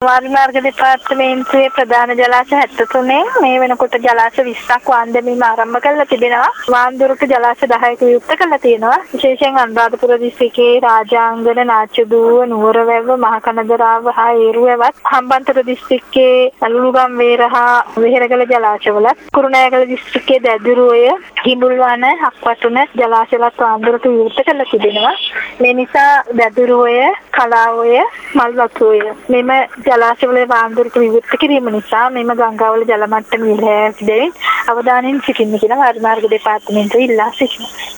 වාරිමාර්ග දෙපාර්තමේන්තුවේ ප්‍රධාන ජලාශ 73 මේ වෙනකොට ජලාශ 20ක් වාන්දමීම ආරම්භ කරලා තිබෙනවා. වාන්දුරට ජලාශ 10ක වියුක්ත කරලා තියෙනවා. විශේෂයෙන් අනුරාධපුර දිස්ත්‍රික්කයේ රාජාංගන, නාචදුව, නුවරවැව, මහකනදරාව හා ඒරුවැවත් හම්බන්තොට දිස්ත්‍රික්කයේ අලුළුගම් වේර හා වෙහෙරගල ජලාශවල කුරුණෑගල දිස්ත්‍රික්කයේ දැදුරුවය, හිඹුල්වන, හක්වටුන ජලාශවලත් වාන්දුරට විවෘත කරලා තිබෙනවා. මේ නිසා දැදුරුවය, කලාවය, මල්වතුය මෙම ජලාශවල වාන්දුරට විවෘත කිරීම නිසා මෙම ගංගාවල ජල මට්ටම ඉහළ යෑමට අවධානයෙන් සිටින්න කියලා වාරිමාර්ග දෙපාර්තමේන්තුව ඉල්ලා සිටිනවා.